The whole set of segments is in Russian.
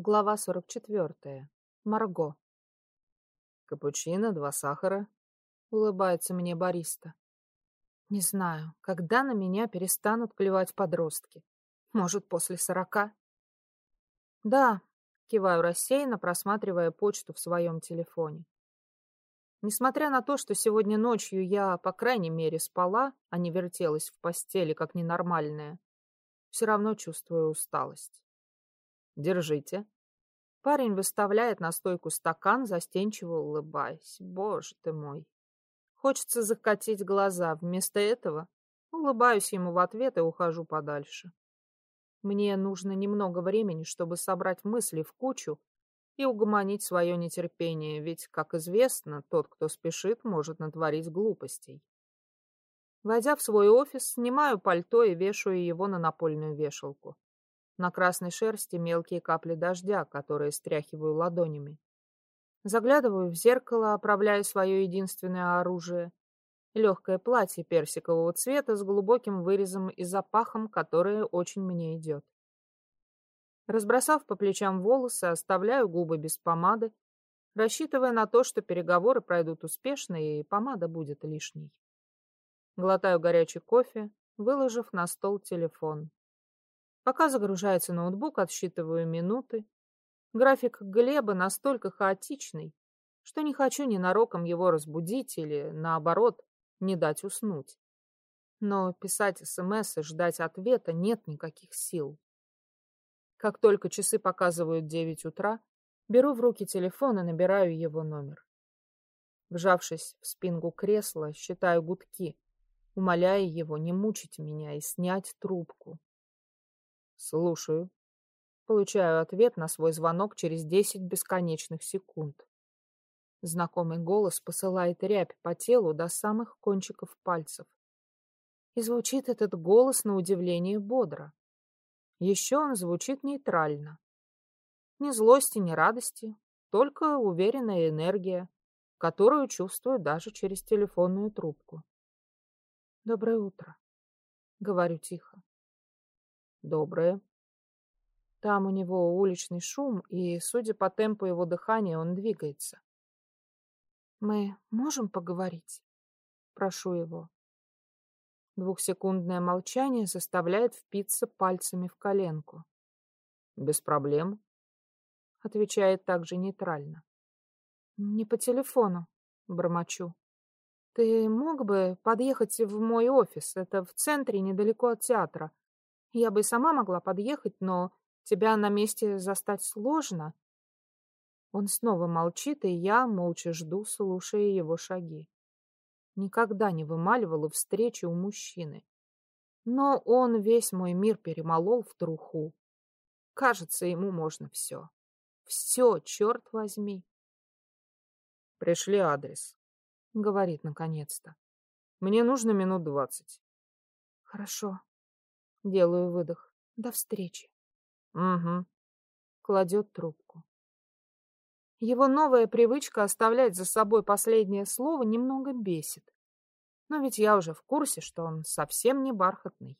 Глава 44. Марго. Капучино, два сахара. Улыбается мне бариста. Не знаю, когда на меня перестанут клевать подростки. Может, после сорока? Да, киваю рассеянно, просматривая почту в своем телефоне. Несмотря на то, что сегодня ночью я, по крайней мере, спала, а не вертелась в постели, как ненормальная, все равно чувствую усталость. Держите. Парень выставляет на стойку стакан, застенчиво улыбаясь. Боже ты мой. Хочется закатить глаза. Вместо этого улыбаюсь ему в ответ и ухожу подальше. Мне нужно немного времени, чтобы собрать мысли в кучу и угомонить свое нетерпение, ведь, как известно, тот, кто спешит, может натворить глупостей. Войдя в свой офис, снимаю пальто и вешаю его на напольную вешалку. На красной шерсти мелкие капли дождя, которые стряхиваю ладонями. Заглядываю в зеркало, оправляя свое единственное оружие. Легкое платье персикового цвета с глубоким вырезом и запахом, которое очень мне идет. Разбросав по плечам волосы, оставляю губы без помады, рассчитывая на то, что переговоры пройдут успешно и помада будет лишней. Глотаю горячий кофе, выложив на стол телефон. Пока загружается ноутбук, отсчитываю минуты. График Глеба настолько хаотичный, что не хочу ненароком его разбудить или, наоборот, не дать уснуть. Но писать СМС и ждать ответа нет никаких сил. Как только часы показывают девять утра, беру в руки телефон и набираю его номер. Вжавшись в спинку кресла, считаю гудки, умоляя его не мучить меня и снять трубку. Слушаю. Получаю ответ на свой звонок через десять бесконечных секунд. Знакомый голос посылает рябь по телу до самых кончиков пальцев. И звучит этот голос на удивление бодро. Еще он звучит нейтрально. Ни злости, ни радости, только уверенная энергия, которую чувствую даже через телефонную трубку. «Доброе утро», — говорю тихо. Доброе. Там у него уличный шум, и, судя по темпу его дыхания, он двигается. Мы можем поговорить? Прошу его. Двухсекундное молчание заставляет впиться пальцами в коленку. Без проблем. Отвечает также нейтрально. Не по телефону, бормочу. Ты мог бы подъехать в мой офис? Это в центре, недалеко от театра. Я бы и сама могла подъехать, но тебя на месте застать сложно. Он снова молчит, и я молча жду, слушая его шаги. Никогда не вымаливала встречи у мужчины. Но он весь мой мир перемолол в труху. Кажется, ему можно все. Все, черт возьми. Пришли адрес, говорит наконец-то. Мне нужно минут двадцать. Хорошо. Делаю выдох. До встречи. Угу. Кладет трубку. Его новая привычка оставлять за собой последнее слово немного бесит. Но ведь я уже в курсе, что он совсем не бархатный.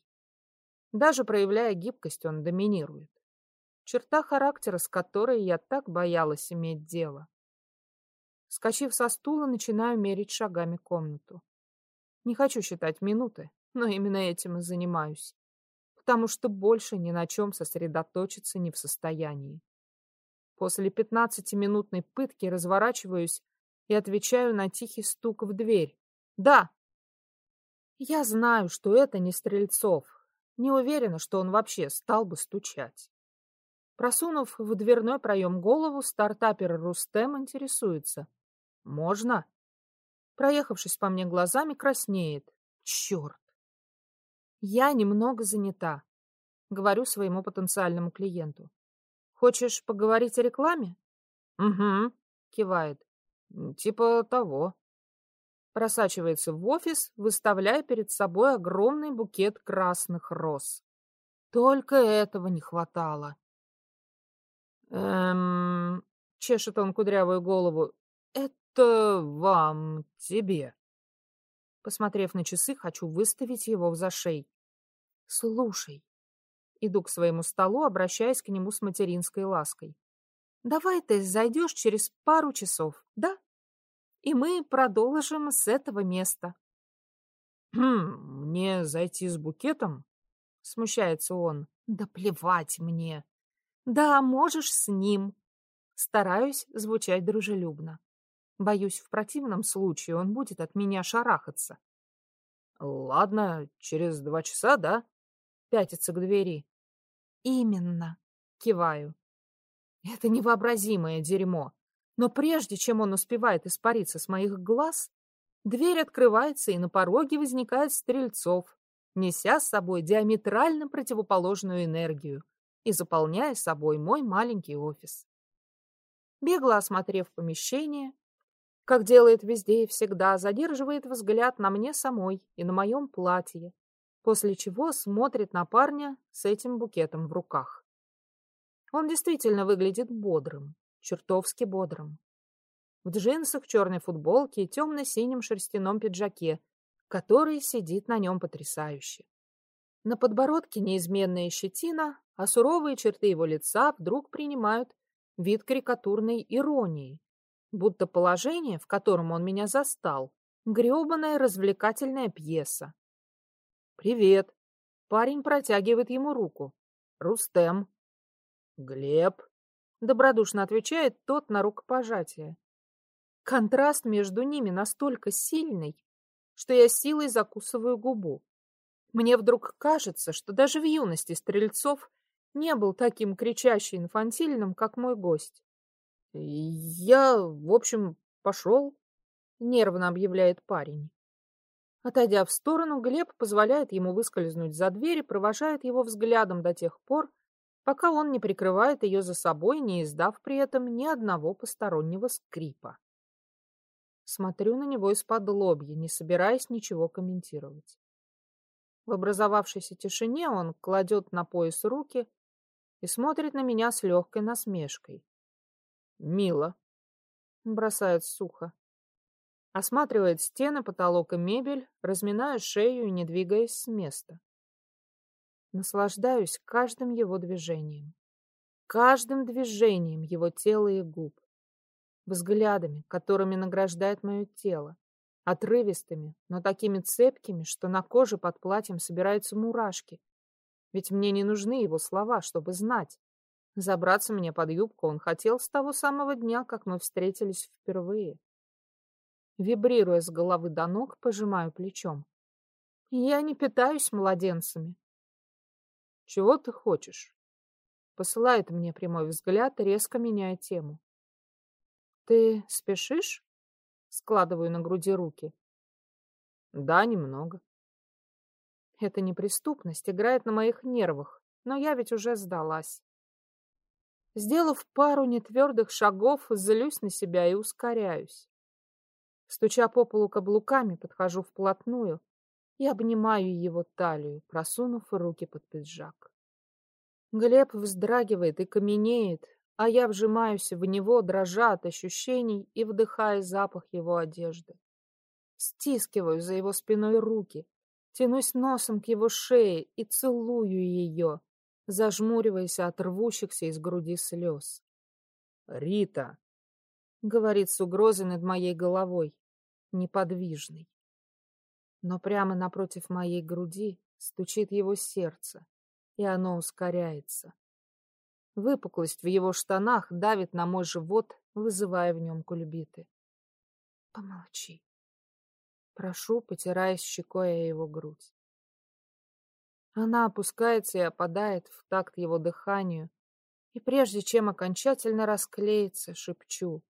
Даже проявляя гибкость, он доминирует. Черта характера, с которой я так боялась иметь дело. Скочив со стула, начинаю мерить шагами комнату. Не хочу считать минуты, но именно этим и занимаюсь потому что больше ни на чем сосредоточиться не в состоянии. После пятнадцатиминутной пытки разворачиваюсь и отвечаю на тихий стук в дверь. «Да!» Я знаю, что это не Стрельцов. Не уверена, что он вообще стал бы стучать. Просунув в дверной проем голову, стартапер Рустем интересуется. «Можно?» Проехавшись по мне глазами, краснеет. «Черт!» Я немного занята, говорю своему потенциальному клиенту. Хочешь поговорить о рекламе? Угу, кивает. Типа того. Просачивается в офис, выставляя перед собой огромный букет красных роз. Только этого не хватало. Эм, чешет он кудрявую голову. Это вам, тебе. Посмотрев на часы, хочу выставить его в зашей. Слушай. Иду к своему столу, обращаясь к нему с материнской лаской. Давай ты зайдешь через пару часов, да? И мы продолжим с этого места. Хм, мне зайти с букетом? Смущается он. Да плевать мне. Да, можешь с ним. Стараюсь звучать дружелюбно. Боюсь, в противном случае он будет от меня шарахаться. Ладно, через два часа, да? Пятится к двери. Именно. Киваю. Это невообразимое дерьмо. Но прежде чем он успевает испариться с моих глаз, дверь открывается, и на пороге возникает Стрельцов, неся с собой диаметрально противоположную энергию и заполняя собой мой маленький офис. Бегло осмотрев помещение, как делает везде и всегда, задерживает взгляд на мне самой и на моем платье, после чего смотрит на парня с этим букетом в руках. Он действительно выглядит бодрым, чертовски бодрым. В джинсах, черной футболке и темно-синем шерстяном пиджаке, который сидит на нем потрясающе. На подбородке неизменная щетина, а суровые черты его лица вдруг принимают вид карикатурной иронии, будто положение, в котором он меня застал, гребаная развлекательная пьеса. «Привет!» Парень протягивает ему руку. «Рустем!» «Глеб!» — добродушно отвечает тот на рукопожатие. Контраст между ними настолько сильный, что я силой закусываю губу. Мне вдруг кажется, что даже в юности Стрельцов не был таким кричаще инфантильным, как мой гость. «Я, в общем, пошел», — нервно объявляет парень. Отойдя в сторону, Глеб позволяет ему выскользнуть за дверь и провожает его взглядом до тех пор, пока он не прикрывает ее за собой, не издав при этом ни одного постороннего скрипа. Смотрю на него из-под лобья, не собираясь ничего комментировать. В образовавшейся тишине он кладет на пояс руки и смотрит на меня с легкой насмешкой. «Мило», — бросает сухо. Осматривает стены, потолок и мебель, разминая шею и не двигаясь с места. Наслаждаюсь каждым его движением, каждым движением его тела и губ, взглядами, которыми награждает мое тело, отрывистыми, но такими цепкими, что на коже под платьем собираются мурашки. Ведь мне не нужны его слова, чтобы знать. Забраться мне под юбку он хотел с того самого дня, как мы встретились впервые. Вибрируя с головы до ног, пожимаю плечом. Я не питаюсь младенцами. «Чего ты хочешь?» Посылает мне прямой взгляд, резко меняя тему. «Ты спешишь?» Складываю на груди руки. «Да, немного». Это неприступность играет на моих нервах, но я ведь уже сдалась. Сделав пару нетвердых шагов, злюсь на себя и ускоряюсь. Стуча по полу каблуками, подхожу вплотную и обнимаю его талию, просунув руки под пиджак. Глеб вздрагивает и каменеет, а я вжимаюсь в него, дрожа от ощущений и вдыхая запах его одежды. Стискиваю за его спиной руки, тянусь носом к его шее и целую ее, зажмуриваясь от рвущихся из груди слез. «Рита!» — говорит с угрозой над моей головой, неподвижный но прямо напротив моей груди стучит его сердце, и оно ускоряется. Выпуклость в его штанах давит на мой живот, вызывая в нем кульбиты. Помолчи. Прошу, потираясь щекой о его грудь. Она опускается и опадает в такт его дыханию, и прежде чем окончательно расклеиться, шепчу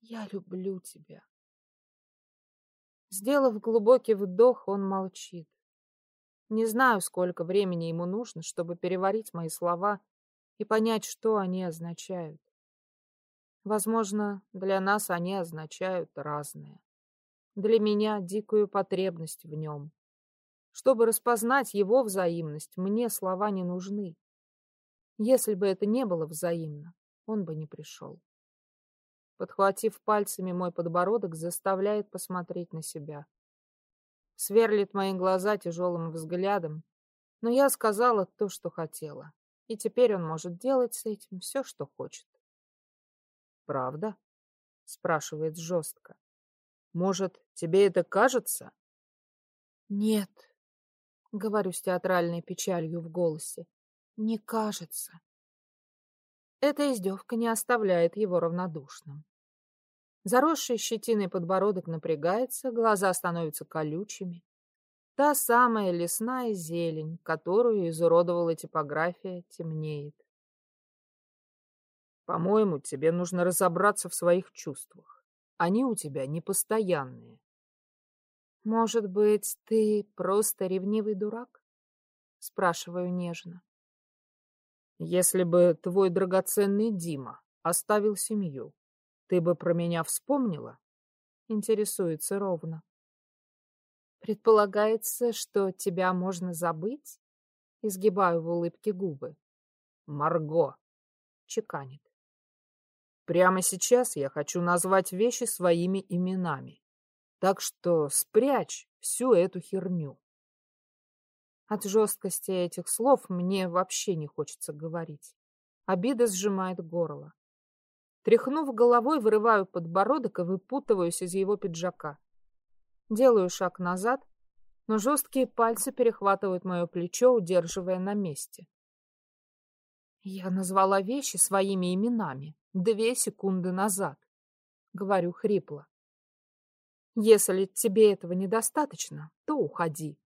«Я люблю тебя». Сделав глубокий вдох, он молчит. Не знаю, сколько времени ему нужно, чтобы переварить мои слова и понять, что они означают. Возможно, для нас они означают разное. Для меня дикую потребность в нем. Чтобы распознать его взаимность, мне слова не нужны. Если бы это не было взаимно, он бы не пришел подхватив пальцами мой подбородок, заставляет посмотреть на себя. Сверлит мои глаза тяжелым взглядом, но я сказала то, что хотела, и теперь он может делать с этим все, что хочет. Правда? Спрашивает жестко. Может, тебе это кажется? Нет, говорю с театральной печалью в голосе. Не кажется. Эта издевка не оставляет его равнодушным. Заросший щетиной подбородок напрягается, глаза становятся колючими. Та самая лесная зелень, которую изуродовала типография, темнеет. По-моему, тебе нужно разобраться в своих чувствах. Они у тебя непостоянные. Может быть, ты просто ревнивый дурак? Спрашиваю нежно. Если бы твой драгоценный Дима оставил семью, ты бы про меня вспомнила? Интересуется ровно. Предполагается, что тебя можно забыть? Изгибаю в улыбке губы. Марго, чеканит. Прямо сейчас я хочу назвать вещи своими именами. Так что спрячь всю эту херню. От жесткости этих слов мне вообще не хочется говорить. Обида сжимает горло. Тряхнув головой, вырываю подбородок и выпутываюсь из его пиджака. Делаю шаг назад, но жесткие пальцы перехватывают мое плечо, удерживая на месте. Я назвала вещи своими именами две секунды назад. Говорю хрипло. Если тебе этого недостаточно, то уходи.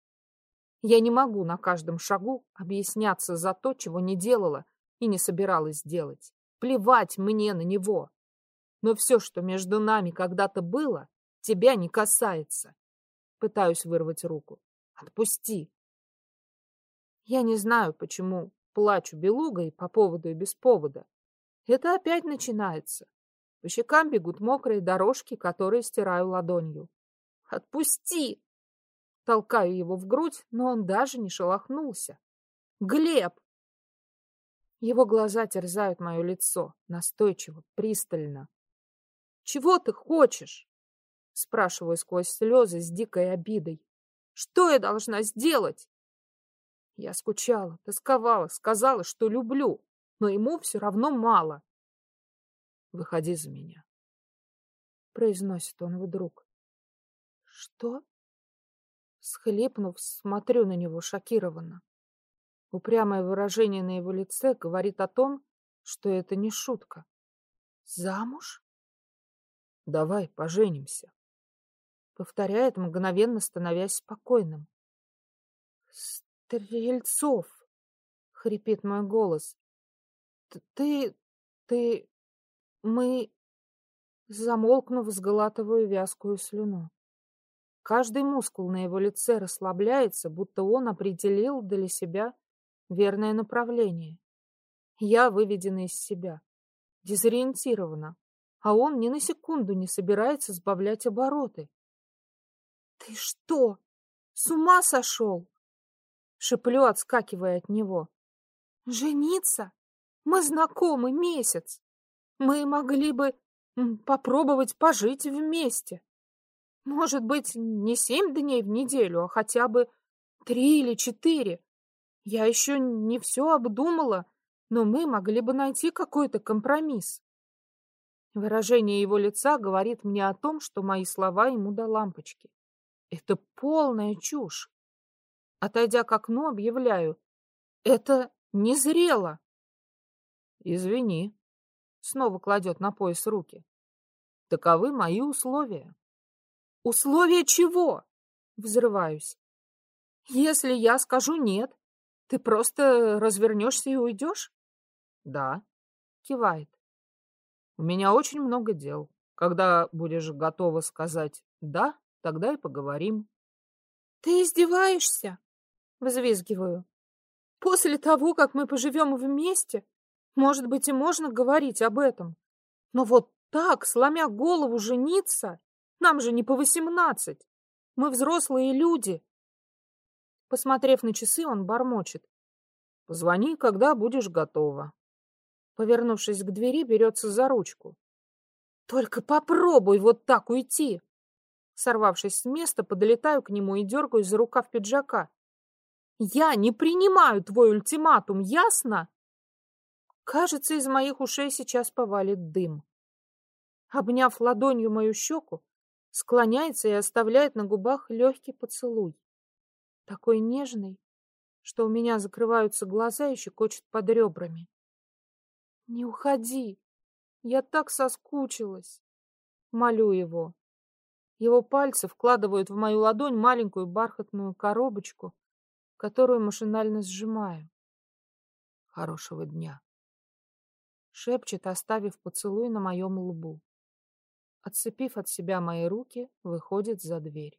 Я не могу на каждом шагу объясняться за то, чего не делала и не собиралась делать. Плевать мне на него. Но все, что между нами когда-то было, тебя не касается. Пытаюсь вырвать руку. Отпусти. Я не знаю, почему плачу белугой по поводу и без повода. Это опять начинается. По щекам бегут мокрые дорожки, которые стираю ладонью. Отпусти! Толкаю его в грудь, но он даже не шелохнулся. Глеб! Его глаза терзают мое лицо, настойчиво, пристально. «Чего ты хочешь?» Спрашиваю сквозь слезы с дикой обидой. «Что я должна сделать?» Я скучала, тосковала, сказала, что люблю, но ему все равно мало. «Выходи за меня», — произносит он вдруг. «Что?» Схлипнув, смотрю на него шокированно. Упрямое выражение на его лице говорит о том, что это не шутка. «Замуж?» «Давай поженимся», — повторяет, мгновенно становясь спокойным. «Стрельцов!» — хрипит мой голос. «Ты... ты... мы...» Замолкнув, сглатываю вязкую слюну. Каждый мускул на его лице расслабляется, будто он определил для себя верное направление. Я выведена из себя, дезориентирована, а он ни на секунду не собирается сбавлять обороты. «Ты что, с ума сошел?» Шеплю, отскакивая от него. «Жениться? Мы знакомы месяц. Мы могли бы попробовать пожить вместе. Может быть, не семь дней в неделю, а хотя бы три или четыре. Я еще не все обдумала, но мы могли бы найти какой-то компромисс. Выражение его лица говорит мне о том, что мои слова ему до лампочки. Это полная чушь. Отойдя к окну, объявляю. Это незрело. Извини. Снова кладет на пояс руки. Таковы мои условия. Условия чего? Взрываюсь. Если я скажу нет, ты просто развернешься и уйдешь? Да, кивает. У меня очень много дел. Когда будешь готова сказать «да», тогда и поговорим. Ты издеваешься? Взвизгиваю. После того, как мы поживем вместе, может быть, и можно говорить об этом. Но вот так, сломя голову, жениться, нам же не по восемнадцать. Мы взрослые люди. Посмотрев на часы, он бормочет. Позвони, когда будешь готова. Повернувшись к двери, берется за ручку. Только попробуй вот так уйти. Сорвавшись с места, подлетаю к нему и дергаю за рукав пиджака. Я не принимаю твой ультиматум, ясно? Кажется, из моих ушей сейчас повалит дым. обняв ладонью мою щеку, склоняется и оставляет на губах легкий поцелуй. Такой нежный, что у меня закрываются глаза и щекочет под ребрами. «Не уходи! Я так соскучилась!» Молю его. Его пальцы вкладывают в мою ладонь маленькую бархатную коробочку, которую машинально сжимаю. «Хорошего дня!» Шепчет, оставив поцелуй на моем лбу. Отцепив от себя мои руки, выходит за дверь.